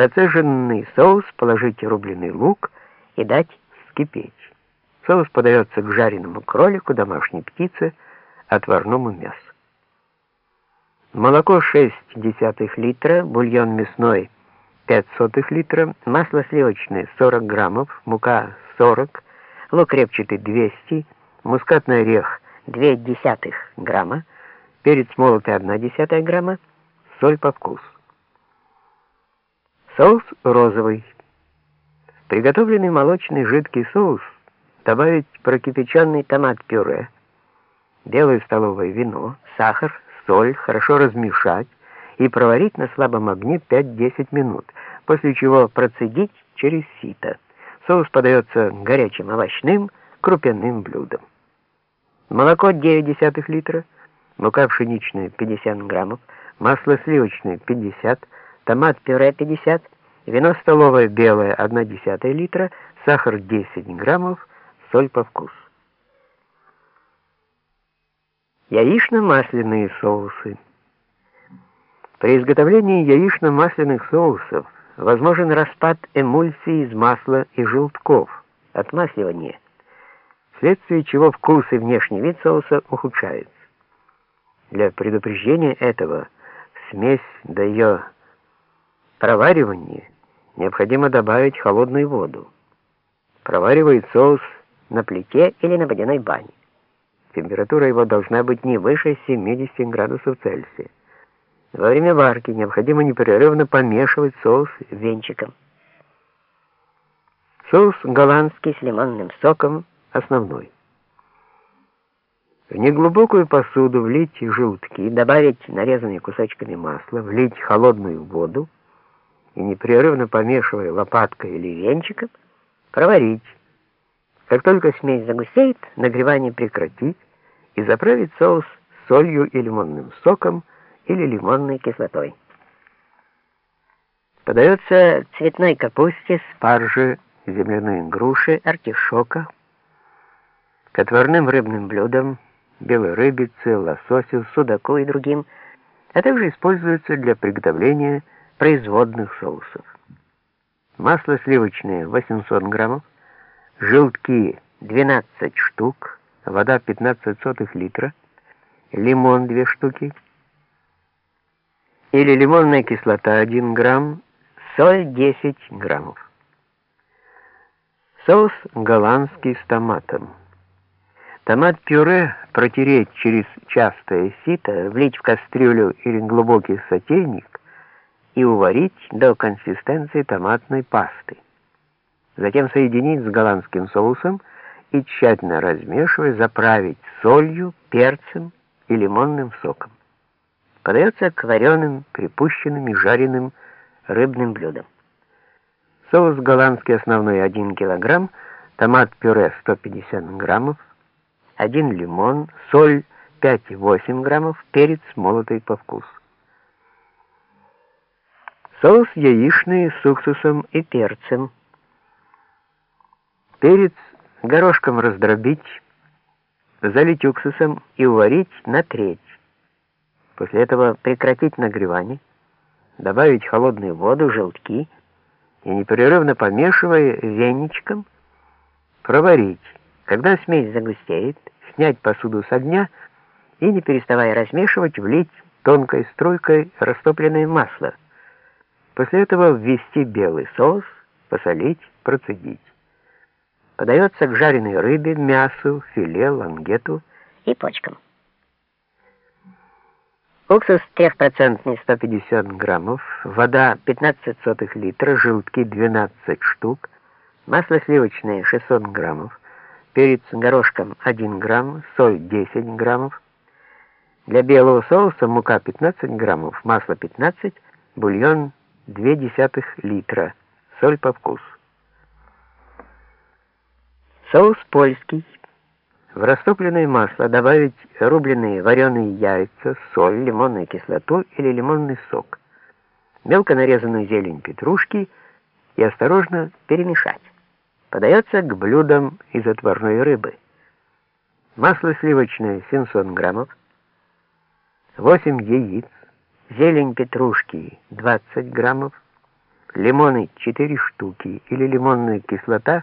процеженный соус положить рубленый лук и дать вскипеть. Соус подается к жареному кролику, домашней птице, отварному мясу. Молоко 6 десятых литра, бульон мясной 5 сотых литра, масло сливочное 40 граммов, мука 40, лук репчатый 200, мускатный орех 2 десятых грамма, перец молотый 1 десятая грамма, соль по вкусу. Соус розовый. В приготовленный молочный жидкий соус добавить прокипяченный томат-пюре, белое столовое вино, сахар, соль, хорошо размешать и проварить на слабом огне 5-10 минут, после чего процедить через сито. Соус подается горячим овощным, крупяным блюдом. Молоко 0,9 литра, мука пшеничная 50 граммов, масло сливочное 50, томат-пюре 50, вино столовое белое 1,1 литра, сахар 10 граммов, соль по вкусу. Яично-масляные соусы. При изготовлении яично-масляных соусов возможен распад эмульсии из масла и желтков, отмасливание, вследствие чего вкус и внешний вид соуса ухудшаются. Для предупреждения этого смесь до ее проваривания необходимо добавить холодную воду. Проваривает соус на плите или на водяной бане. Температура его должна быть не выше 70 градусов Цельсия. Во время варки необходимо непрерывно помешивать соус венчиком. Соус голландский с лимонным соком основной. В неглубокую посуду влить желтки, добавить нарезанные кусочками масла, влить холодную воду и непрерывно помешивая лопаткой или венчиком, проварить как только смесь загустеет, нагревание прекратить и заправить соус солью и лимонным соком или лимонной кислотой. Подается цветной капусте, спаржи, земляной груши, артишока, к отварным рыбным блюдам, белой рыбице, лососю, судаку и другим, а также используется для приготовления производных соусов. Масло сливочное 800 граммов, желтки 12 штук, вода 15 сотых литра, лимон 2 штуки, или лимонная кислота 1 грамм, соль 10 граммов. Соус голландский с томатом. Томат-пюре протереть через частое сито, влить в кастрюлю или глубокий сотейник и уварить до консистенции томатной пасты затем соединить с голландским соусом и тщательно размешивая, заправить солью, перцем и лимонным соком. Подается к вареным, припущенным и жареным рыбным блюдам. Соус голландский основной 1 кг, томат-пюре 150 граммов, 1 лимон, соль 5-8 граммов, перец молотый по вкусу. Соус яичный с уксусом и перцем Перец горошком раздробить, залить уксусом и уварить на треть. После этого прекратить нагревание, добавить холодную воду, желтки и непрерывно помешивая веничком, проварить. Когда смесь загустеет, снять посуду с огня и, не переставая размешивать, влить тонкой струйкой растопленное масло. После этого ввести белый соус, посолить, процедить подается к жареной рыбе, мясу, филе, лангету и почкам. Уксус 3% 150 граммов, вода 15 сотых литра, желтки 12 штук, масло сливочное 600 граммов, перец горошком 1 грамм, соль 10 граммов. Для белого соуса мука 15 граммов, масло 15, бульон 2 десятых литра, соль по вкусу. Соус польский. В растопленное масло добавить рубленые вареные яйца, соль, лимонную кислоту или лимонный сок, мелко нарезанную зелень петрушки и осторожно перемешать. Подается к блюдам из отварной рыбы. Масло сливочное 700 граммов, 8 яиц, зелень петрушки 20 граммов, лимоны 4 штуки или лимонная кислота